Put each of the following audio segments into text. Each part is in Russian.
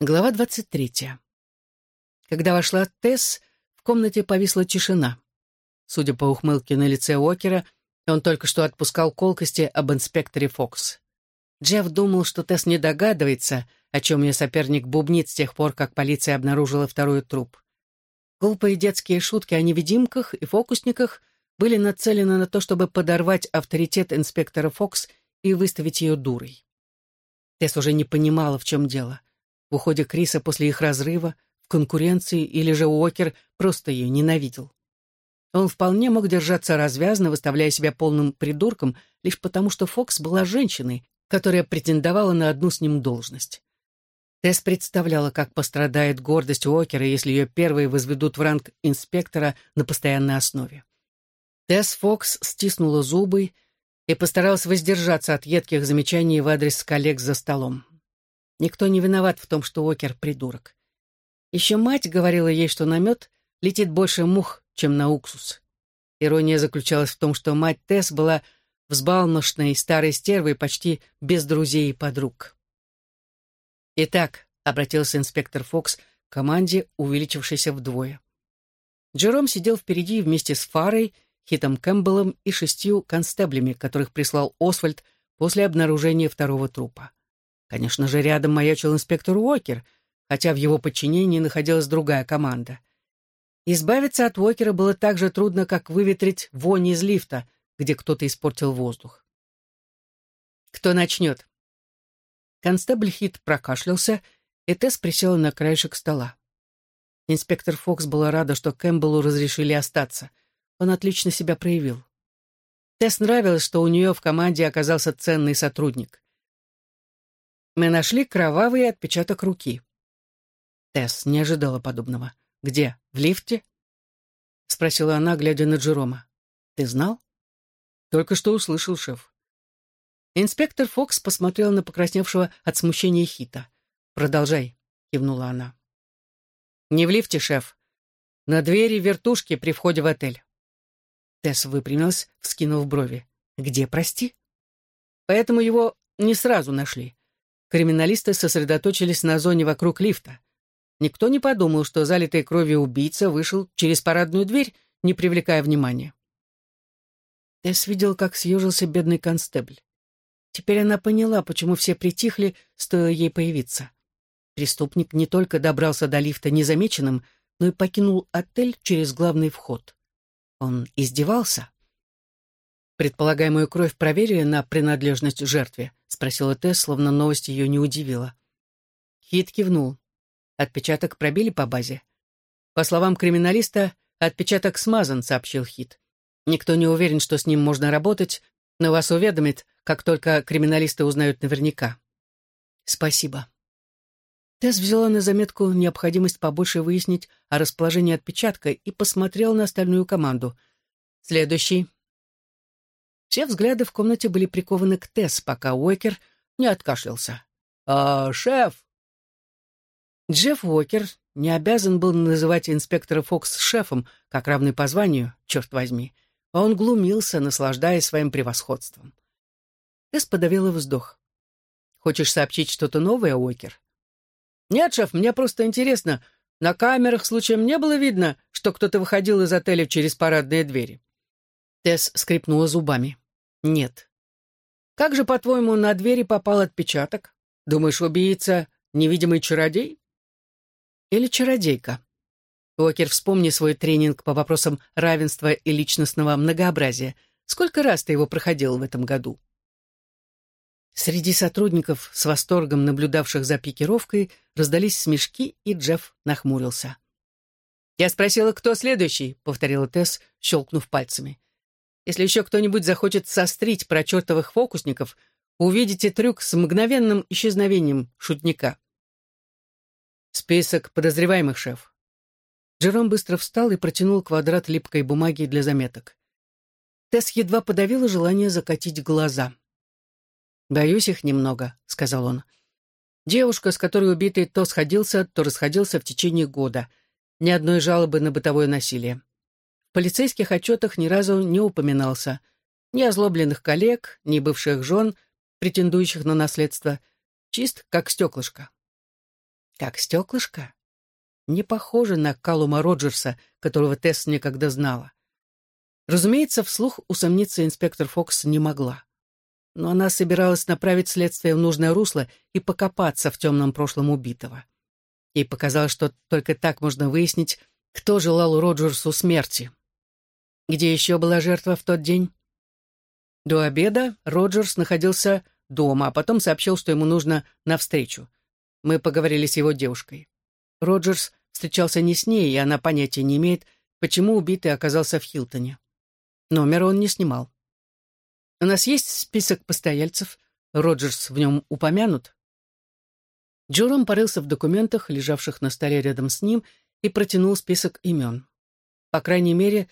Глава двадцать третья. Когда вошла Тесс, в комнате повисла тишина. Судя по ухмылке на лице Уокера, он только что отпускал колкости об инспекторе Фокс. Джефф думал, что Тесс не догадывается, о чем ее соперник бубнит с тех пор, как полиция обнаружила второй труп. Глупые детские шутки о невидимках и фокусниках были нацелены на то, чтобы подорвать авторитет инспектора Фокс и выставить ее дурой. Тесс уже не понимала, в чем дело в уходе Криса после их разрыва, в конкуренции или же Уокер просто ее ненавидел. Он вполне мог держаться развязно, выставляя себя полным придурком, лишь потому что Фокс была женщиной, которая претендовала на одну с ним должность. Тесс представляла, как пострадает гордость Уокера, если ее первые возведут в ранг инспектора на постоянной основе. Тесс Фокс стиснула зубы и постаралась воздержаться от едких замечаний в адрес коллег за столом. Никто не виноват в том, что Уокер — придурок. Еще мать говорила ей, что на мед летит больше мух, чем на уксус. Ирония заключалась в том, что мать Тесс была взбалмошной старой стервой почти без друзей и подруг. «Итак», — обратился инспектор Фокс к команде, увеличившейся вдвое. Джером сидел впереди вместе с Фарой, Хитом Кэмпбеллом и шестью констеблями, которых прислал Освальд после обнаружения второго трупа. Конечно же, рядом маячил инспектор Уокер, хотя в его подчинении находилась другая команда. Избавиться от Уокера было так же трудно, как выветрить вонь из лифта, где кто-то испортил воздух. «Кто начнет?» Констебль Хит прокашлялся, и Тесс присела на краешек стола. Инспектор Фокс была рада, что Кэмпбеллу разрешили остаться. Он отлично себя проявил. Тесс нравилось, что у нее в команде оказался ценный сотрудник. Мы нашли кровавый отпечаток руки. Тесс не ожидала подобного. «Где? В лифте?» — спросила она, глядя на Джерома. «Ты знал?» «Только что услышал, шеф». Инспектор Фокс посмотрел на покрасневшего от смущения Хита. «Продолжай», — кивнула она. «Не в лифте, шеф. На двери вертушки при входе в отель». Тесс выпрямилась, вскинув брови. «Где, прости?» «Поэтому его не сразу нашли криминалисты сосредоточились на зоне вокруг лифта. Никто не подумал, что залитый кровью убийца вышел через парадную дверь, не привлекая внимания. Эс видел, как съежился бедный констебль. Теперь она поняла, почему все притихли, стоило ей появиться. Преступник не только добрался до лифта незамеченным, но и покинул отель через главный вход. Он издевался. «Предполагаемую кровь проверили на принадлежность жертве?» — спросила Тесс, словно новость ее не удивила. Хит кивнул. Отпечаток пробили по базе. По словам криминалиста, отпечаток смазан, сообщил Хит. Никто не уверен, что с ним можно работать, но вас уведомит, как только криминалисты узнают наверняка. Спасибо. Тесс взяла на заметку необходимость побольше выяснить о расположении отпечатка и посмотрела на остальную команду. Следующий. Все взгляды в комнате были прикованы к Тесс, пока Уокер не откашлялся. «А, шеф!» Джефф Уокер не обязан был называть инспектора Фокс шефом, как равный по званию, черт возьми. А он глумился, наслаждаясь своим превосходством. Тесс подавила вздох. «Хочешь сообщить что-то новое, Уокер?» «Нет, шеф, мне просто интересно. На камерах случаем не было видно, что кто-то выходил из отеля через парадные двери?» Тесс скрипнула зубами. «Нет». «Как же, по-твоему, на двери попал отпечаток? Думаешь, убийца — невидимый чародей?» «Или чародейка?» Уокер, вспомни свой тренинг по вопросам равенства и личностного многообразия. Сколько раз ты его проходил в этом году? Среди сотрудников, с восторгом наблюдавших за пикировкой, раздались смешки, и Джефф нахмурился. «Я спросила, кто следующий», — повторила Тесс, щелкнув пальцами. Если еще кто-нибудь захочет сострить про чертовых фокусников, увидите трюк с мгновенным исчезновением шутника. Список подозреваемых, шеф. Джером быстро встал и протянул квадрат липкой бумаги для заметок. Тесс едва подавила желание закатить глаза. «Боюсь их немного», — сказал он. Девушка, с которой убитый то сходился, то расходился в течение года. Ни одной жалобы на бытовое насилие. В полицейских отчетах ни разу не упоминался. Ни озлобленных коллег, ни бывших жен, претендующих на наследство. Чист, как стеклышко. Как стеклышко? Не похоже на Калума Роджерса, которого Тесс никогда знала. Разумеется, вслух усомниться инспектор Фокс не могла. Но она собиралась направить следствие в нужное русло и покопаться в темном прошлом убитого. Ей показалось, что только так можно выяснить, кто желал Роджерсу смерти. Где еще была жертва в тот день? До обеда Роджерс находился дома, а потом сообщил, что ему нужно навстречу. Мы поговорили с его девушкой. Роджерс встречался не с ней, и она понятия не имеет, почему убитый оказался в Хилтоне. Номер он не снимал. У нас есть список постояльцев? Роджерс в нем упомянут? Джером порылся в документах, лежавших на столе рядом с ним, и протянул список имен. По крайней мере,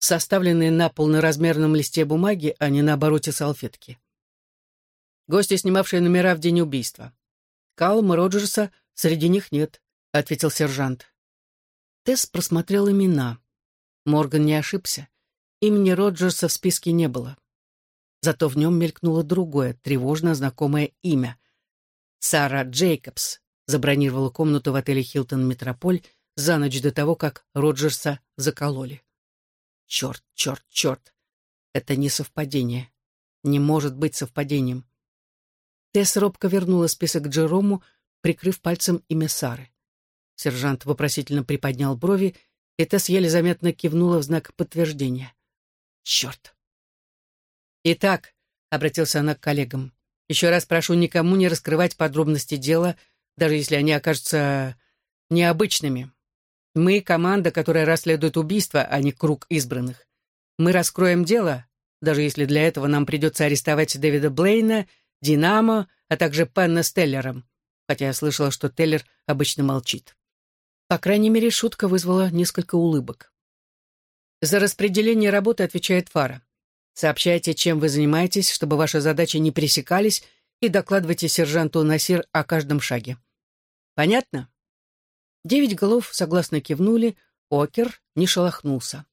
составленные на полноразмерном листе бумаги, а не на обороте салфетки. Гости, снимавшие номера в день убийства. Калма Роджерса среди них нет, ответил сержант. Тесс просмотрел имена. Морган не ошибся. Имени Роджерса в списке не было. Зато в нем мелькнуло другое, тревожно знакомое имя. Сара Джейкобс забронировала комнату в отеле «Хилтон Метрополь» за ночь до того, как Роджерса закололи. Черт, черт, черт. Это не совпадение. Не может быть совпадением. Тесс робко вернула список Джерому, прикрыв пальцем имя Сары. Сержант вопросительно приподнял брови, и Тесс еле заметно кивнула в знак подтверждения. «Черт!» «Итак», — обратился она к коллегам, — «еще раз прошу никому не раскрывать подробности дела, даже если они окажутся необычными. Мы — команда, которая расследует убийство, а не круг избранных. Мы раскроем дело, даже если для этого нам придется арестовать Дэвида Блейна Динамо, а также Пенна с Теллером, хотя я слышала, что Теллер обычно молчит. По крайней мере, шутка вызвала несколько улыбок. За распределение работы отвечает Фара. Сообщайте, чем вы занимаетесь, чтобы ваши задачи не пересекались, и докладывайте сержанту Насир о каждом шаге. Понятно? Девять голов согласно кивнули, Окер не шелохнулся.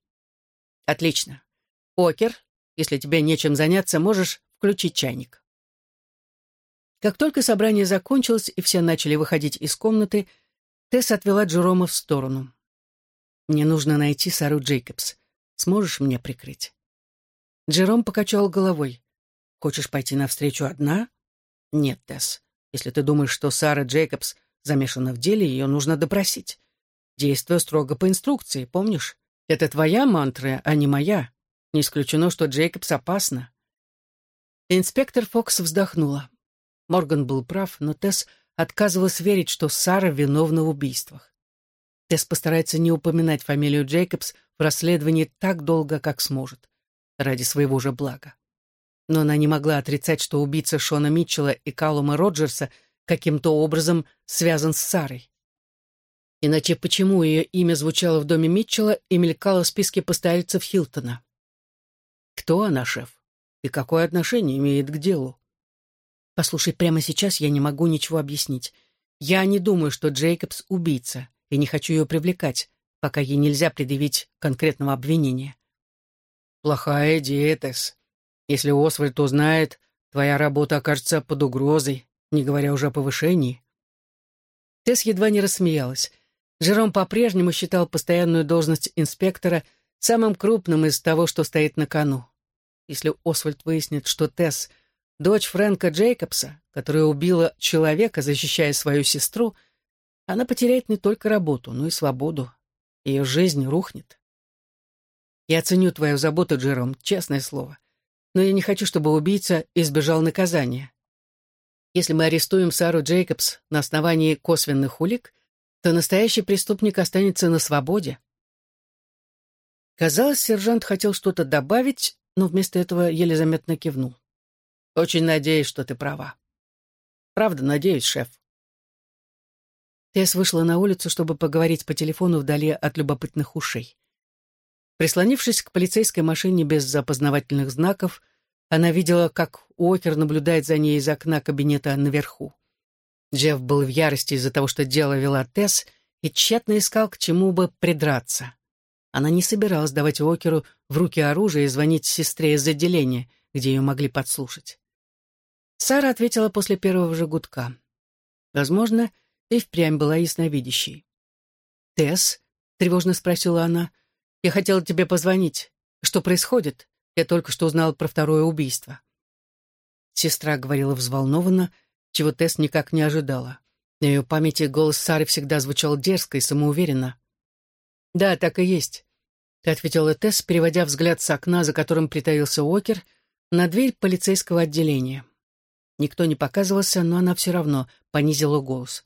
Отлично. Окер, если тебе нечем заняться, можешь включить чайник. Как только собрание закончилось и все начали выходить из комнаты, Тесс отвела Джерома в сторону. «Мне нужно найти Сару Джейкобс. Сможешь мне прикрыть?» Джером покачал головой. «Хочешь пойти навстречу одна?» «Нет, Тесс. Если ты думаешь, что Сара Джейкобс замешана в деле, ее нужно допросить. Действуя строго по инструкции, помнишь? Это твоя мантра, а не моя. Не исключено, что Джейкобс опасна». Инспектор Фокс вздохнула. Морган был прав, но Тесс отказывалась верить, что Сара виновна в убийствах. Тесс постарается не упоминать фамилию Джейкобс в расследовании так долго, как сможет, ради своего же блага. Но она не могла отрицать, что убийца Шона Митчелла и Калума Роджерса каким-то образом связан с Сарой. Иначе почему ее имя звучало в доме Митчелла и мелькало в списке постояльцев Хилтона? Кто она, шеф? И какое отношение имеет к делу? Послушай, прямо сейчас я не могу ничего объяснить. Я не думаю, что Джейкобс убийца, и не хочу ее привлекать, пока ей нельзя предъявить конкретного обвинения. Плохая идея, Тесс. Если Освальд узнает, твоя работа окажется под угрозой, не говоря уже о повышении. Тесс едва не рассмеялась. Жером по-прежнему считал постоянную должность инспектора самым крупным из того, что стоит на кону. Если Освальд выяснит, что Тесс — дочь Фрэнка Джейкобса, которая убила человека, защищая свою сестру, она потеряет не только работу, но и свободу. Ее жизнь рухнет. Я ценю твою заботу, Джером, честное слово. Но я не хочу, чтобы убийца избежал наказания. Если мы арестуем Сару Джейкобс на основании косвенных улик, то настоящий преступник останется на свободе. Казалось, сержант хотел что-то добавить, но вместо этого еле заметно кивнул. Очень надеюсь, что ты права. Правда, надеюсь, шеф. Тесс вышла на улицу, чтобы поговорить по телефону вдали от любопытных ушей. Прислонившись к полицейской машине без запознавательных знаков, она видела, как Уокер наблюдает за ней из окна кабинета наверху. Джефф был в ярости из-за того, что дело вела Тесс, и тщетно искал, к чему бы придраться. Она не собиралась давать Уокеру в руки оружие и звонить сестре из отделения, где ее могли подслушать. Сара ответила после первого же гудка. Возможно, и впрямь была ясновидящей. «Тесс?» — тревожно спросила она. «Я хотела тебе позвонить. Что происходит? Я только что узнала про второе убийство». Сестра говорила взволнованно, чего Тесс никак не ожидала. На ее памяти голос Сары всегда звучал дерзко и самоуверенно. «Да, так и есть», — ответила Тесс, переводя взгляд с окна, за которым притаился Уокер, на дверь полицейского отделения. Никто не показывался, но она все равно понизила голос.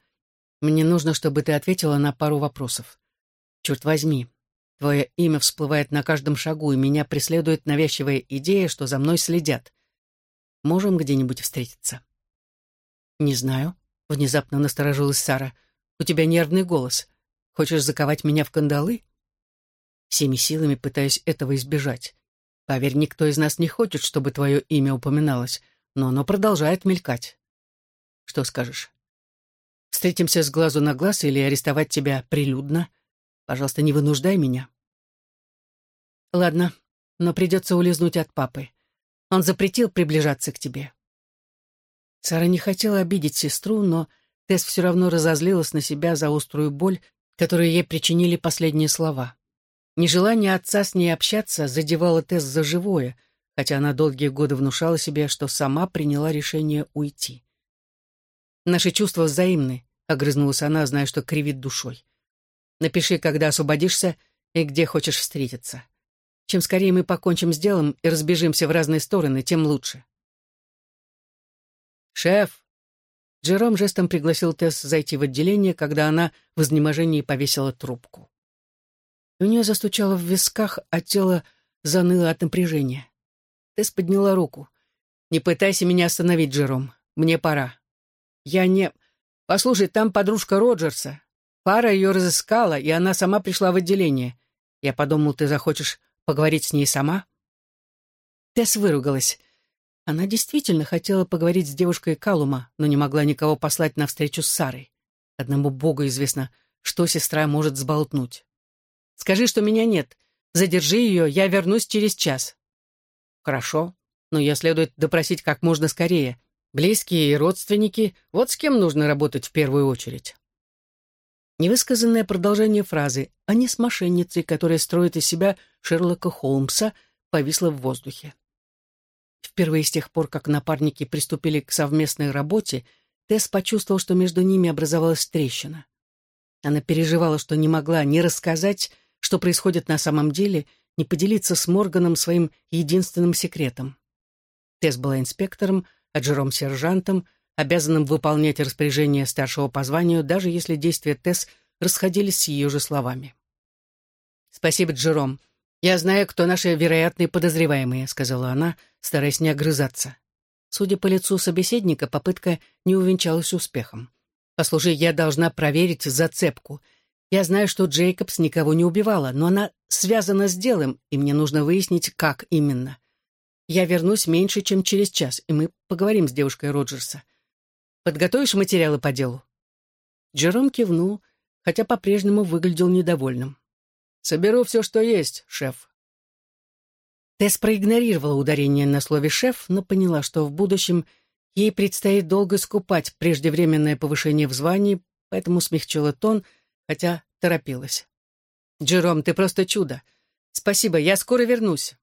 «Мне нужно, чтобы ты ответила на пару вопросов. Черт возьми, твое имя всплывает на каждом шагу, и меня преследует навязчивая идея, что за мной следят. Можем где-нибудь встретиться?» «Не знаю», — внезапно насторожилась Сара. «У тебя нервный голос. Хочешь заковать меня в кандалы?» Всеми силами пытаюсь этого избежать. Поверь, никто из нас не хочет, чтобы твое имя упоминалось, но оно продолжает мелькать. Что скажешь? Встретимся с глазу на глаз или арестовать тебя прилюдно? Пожалуйста, не вынуждай меня. Ладно, но придется улизнуть от папы. Он запретил приближаться к тебе. Сара не хотела обидеть сестру, но Тесс все равно разозлилась на себя за острую боль, которую ей причинили последние слова. Нежелание отца с ней общаться задевало Тесс за живое — хотя она долгие годы внушала себе, что сама приняла решение уйти. «Наши чувства взаимны», — огрызнулась она, зная, что кривит душой. «Напиши, когда освободишься и где хочешь встретиться. Чем скорее мы покончим с делом и разбежимся в разные стороны, тем лучше». «Шеф!» Джером жестом пригласил Тесс зайти в отделение, когда она в изнеможении повесила трубку. У нее застучало в висках, а тело заныло от напряжения. Тесс подняла руку. «Не пытайся меня остановить, Джером. Мне пора». «Я не...» «Послушай, там подружка Роджерса. Пара ее разыскала, и она сама пришла в отделение. Я подумал, ты захочешь поговорить с ней сама?» Тесс выругалась. Она действительно хотела поговорить с девушкой Калума, но не могла никого послать на встречу с Сарой. Одному Богу известно, что сестра может сболтнуть. «Скажи, что меня нет. Задержи ее, я вернусь через час». Хорошо, но ее следует допросить как можно скорее. Близкие и родственники — вот с кем нужно работать в первую очередь. Невысказанное продолжение фразы «а не с мошенницей, которая строит из себя Шерлока Холмса» повисло в воздухе. Впервые с тех пор, как напарники приступили к совместной работе, Тесс почувствовал, что между ними образовалась трещина. Она переживала, что не могла ни рассказать, что происходит на самом деле, не поделиться с Морганом своим единственным секретом. Тесс была инспектором, а Джером — сержантом, обязанным выполнять распоряжения старшего по званию, даже если действия Тесс расходились с ее же словами. «Спасибо, Джером. Я знаю, кто наши вероятные подозреваемые», — сказала она, стараясь не огрызаться. Судя по лицу собеседника, попытка не увенчалась успехом. «Послушай, я должна проверить зацепку. Я знаю, что Джейкобс никого не убивала, но она связана с делом, и мне нужно выяснить, как именно. Я вернусь меньше, чем через час, и мы поговорим с девушкой Роджерса. Подготовишь материалы по делу?» Джером кивнул, хотя по-прежнему выглядел недовольным. «Соберу все, что есть, шеф». Тесс проигнорировала ударение на слове «шеф», но поняла, что в будущем ей предстоит долго скупать преждевременное повышение в звании, поэтому смягчила тон — хотя торопилась. «Джером, ты просто чудо. Спасибо, я скоро вернусь».